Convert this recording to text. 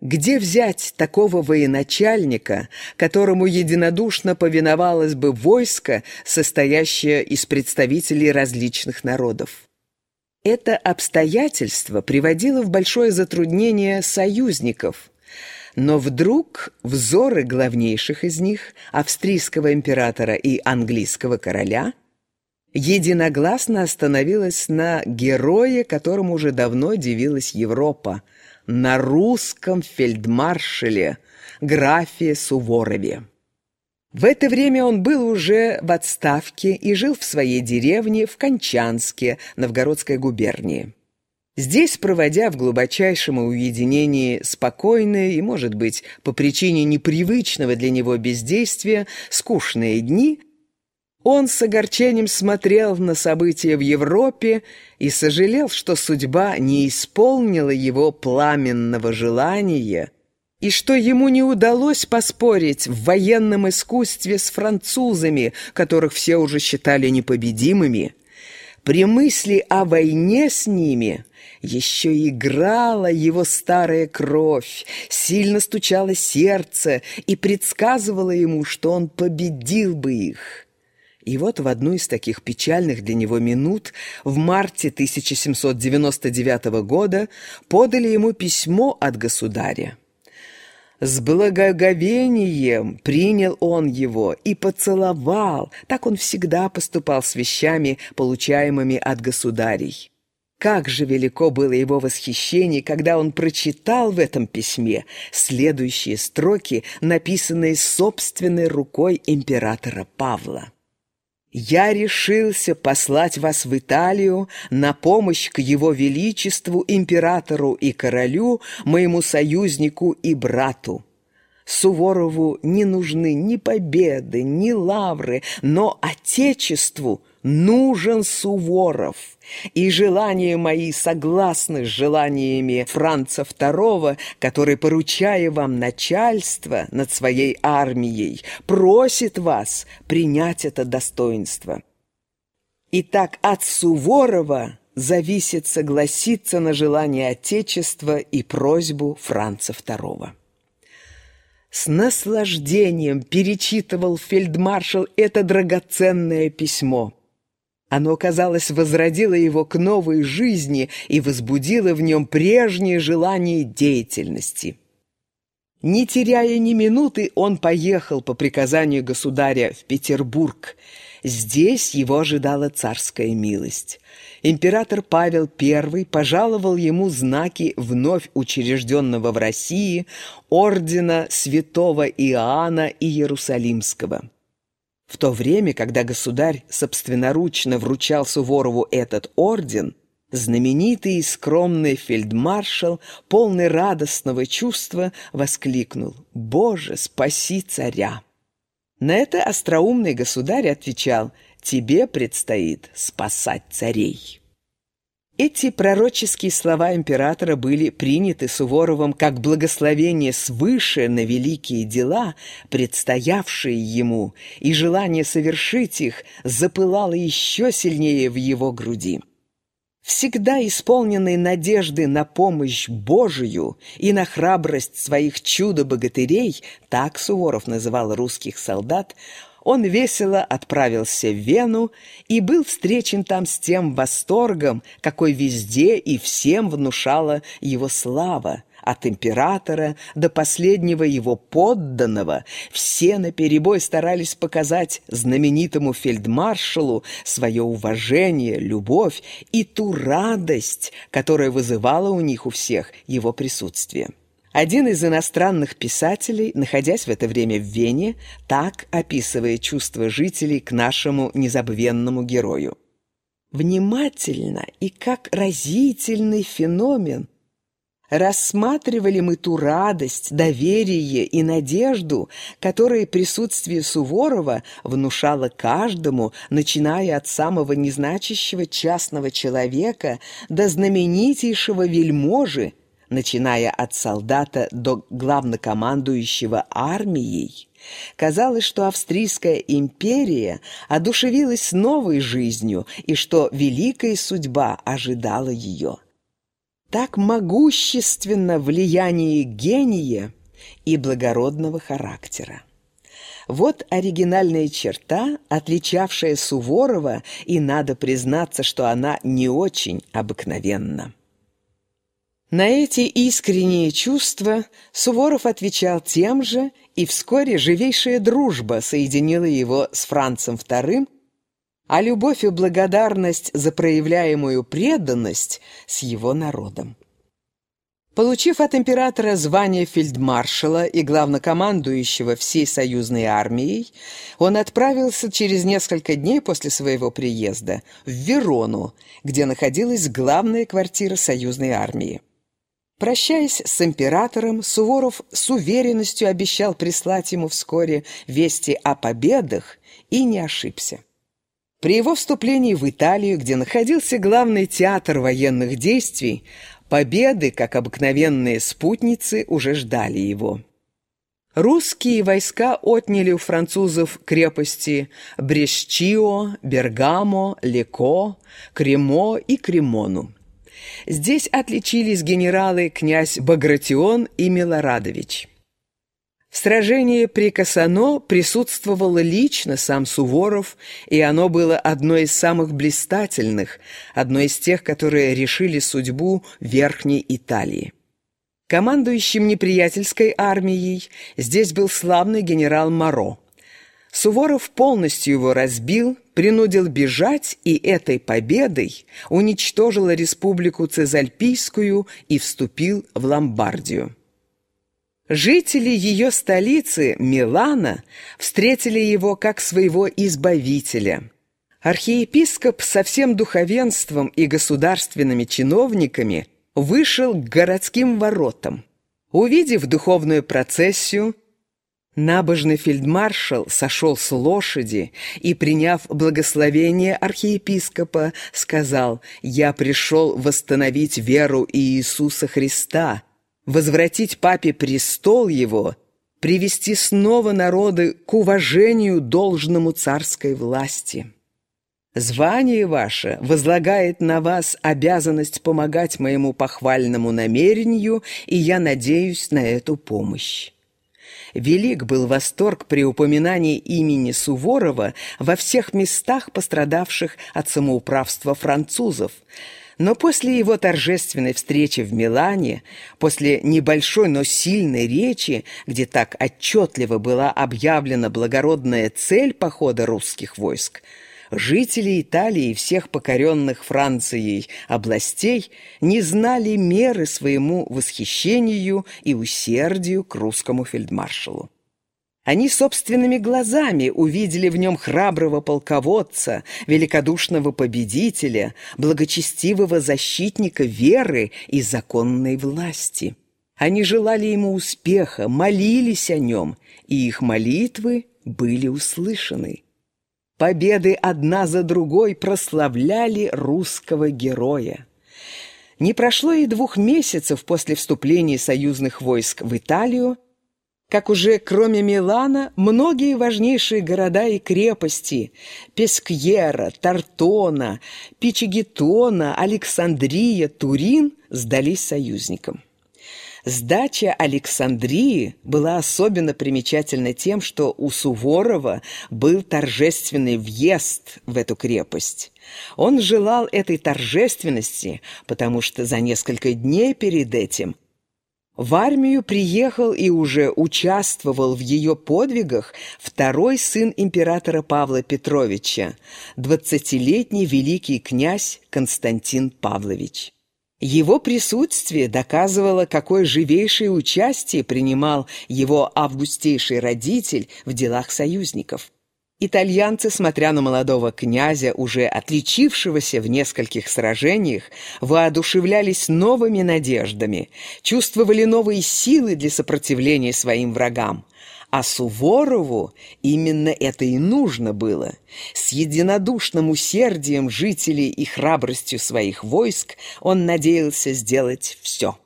Где взять такого военачальника, которому единодушно повиновалось бы войско, состоящее из представителей различных народов? Это обстоятельство приводило в большое затруднение союзников, но вдруг взоры главнейших из них, австрийского императора и английского короля, единогласно остановилось на герое, которому уже давно дивилась Европа – на русском фельдмаршале графе Суворове. В это время он был уже в отставке и жил в своей деревне в Кончанске, Новгородской губернии. Здесь, проводя в глубочайшем уединении спокойные и, может быть, по причине непривычного для него бездействия, скучные дни – он с огорчением смотрел на события в Европе и сожалел, что судьба не исполнила его пламенного желания и что ему не удалось поспорить в военном искусстве с французами, которых все уже считали непобедимыми. При мысли о войне с ними еще играла его старая кровь, сильно стучало сердце и предсказывало ему, что он победил бы их. И вот в одну из таких печальных для него минут в марте 1799 года подали ему письмо от государя. С благоговением принял он его и поцеловал, так он всегда поступал с вещами, получаемыми от государей. Как же велико было его восхищение, когда он прочитал в этом письме следующие строки, написанные собственной рукой императора Павла. Я решился послать вас в Италию на помощь к его величеству, императору и королю, моему союзнику и брату. Суворову не нужны ни победы, ни лавры, но Отечеству нужен Суворов. И желания мои согласны с желаниями Франца II, который, поручая вам начальство над своей армией, просит вас принять это достоинство. Итак, от Суворова зависит согласиться на желание Отечества и просьбу Франца II. С наслаждением перечитывал фельдмаршал это драгоценное письмо. Оно, казалось, возродило его к новой жизни и возбудило в нем прежнее желание деятельности. Не теряя ни минуты, он поехал по приказанию государя в Петербург. Здесь его ожидала царская милость император Павел I пожаловал ему знаки вновь учрежденного в России ордена святого Иоанна Иерусалимского. В то время, когда государь собственноручно вручал Суворову этот орден, знаменитый и скромный фельдмаршал, полный радостного чувства, воскликнул «Боже, спаси царя!». На это остроумный государь отвечал тебе предстоит спасать царей». Эти пророческие слова императора были приняты Суворовым как благословение свыше на великие дела, предстоявшие ему, и желание совершить их запылало еще сильнее в его груди. Всегда исполненный надежды на помощь Божию и на храбрость своих чудо-богатырей, так Суворов называл русских солдат, он весело отправился в Вену и был встречен там с тем восторгом, какой везде и всем внушала его слава. От императора до последнего его подданного все наперебой старались показать знаменитому фельдмаршалу свое уважение, любовь и ту радость, которая вызывала у них у всех его присутствие. Один из иностранных писателей, находясь в это время в Вене, так описывает чувства жителей к нашему незабвенному герою. Внимательно и как разительный феномен рассматривали мы ту радость, доверие и надежду, которые присутствие Суворова внушало каждому, начиная от самого незначащего частного человека до знаменитейшего вельможи, начиная от солдата до главнокомандующего армией, казалось, что Австрийская империя одушевилась новой жизнью и что великая судьба ожидала ее. так могущественно влияние гения и благородного характера. Вот оригинальная черта, отличавшая Суворова, и надо признаться, что она не очень обыкновенна. На эти искренние чувства Суворов отвечал тем же, и вскоре живейшая дружба соединила его с Францем II, а любовь и благодарность за проявляемую преданность с его народом. Получив от императора звание фельдмаршала и главнокомандующего всей союзной армией, он отправился через несколько дней после своего приезда в Верону, где находилась главная квартира союзной армии. Прощаясь с императором, Суворов с уверенностью обещал прислать ему вскоре вести о победах и не ошибся. При его вступлении в Италию, где находился главный театр военных действий, Победы, как обыкновенные спутницы, уже ждали его. Русские войска отняли у французов крепости Брешчио, Бергамо, Леко, Кремо и Кремону. Здесь отличились генералы князь Багратион и Милорадович. В сражении при Касано присутствовал лично сам Суворов, и оно было одно из самых блистательных, одно из тех, которые решили судьбу Верхней Италии. Командующим неприятельской армией здесь был славный генерал Моро. Суворов полностью его разбил, принудил бежать и этой победой уничтожил республику Цезальпийскую и вступил в Ломбардию. Жители ее столицы, Милана, встретили его как своего избавителя. Архиепископ со всем духовенством и государственными чиновниками вышел к городским воротам. Увидев духовную процессию, набожный фельдмаршал сошел с лошади и, приняв благословение архиепископа, сказал «Я пришел восстановить веру Иисуса Христа» возвратить папе престол его, привести снова народы к уважению должному царской власти. Звание ваше возлагает на вас обязанность помогать моему похвальному намерению, и я надеюсь на эту помощь. Велик был восторг при упоминании имени Суворова во всех местах, пострадавших от самоуправства французов – но после его торжественной встречи в Милане, после небольшой, но сильной речи, где так отчетливо была объявлена благородная цель похода русских войск, жители Италии и всех покоренных Францией областей не знали меры своему восхищению и усердию к русскому фельдмаршалу. Они собственными глазами увидели в нем храброго полководца, великодушного победителя, благочестивого защитника веры и законной власти. Они желали ему успеха, молились о нем, и их молитвы были услышаны. Победы одна за другой прославляли русского героя. Не прошло и двух месяцев после вступления союзных войск в Италию, как уже кроме Милана, многие важнейшие города и крепости – Пескьера, Тартона, Пичигетона, Александрия, Турин – сдались союзникам. Сдача Александрии была особенно примечательна тем, что у Суворова был торжественный въезд в эту крепость. Он желал этой торжественности, потому что за несколько дней перед этим в армию приехал и уже участвовал в ее подвигах второй сын императора Павла Петровича, двадцатилетний великий князь Константин Павлович. Его присутствие доказывало, какое живейшее участие принимал его августейший родитель в делах союзников. Итальянцы, смотря на молодого князя, уже отличившегося в нескольких сражениях, воодушевлялись новыми надеждами, чувствовали новые силы для сопротивления своим врагам. А Суворову именно это и нужно было. С единодушным усердием жителей и храбростью своих войск он надеялся сделать все.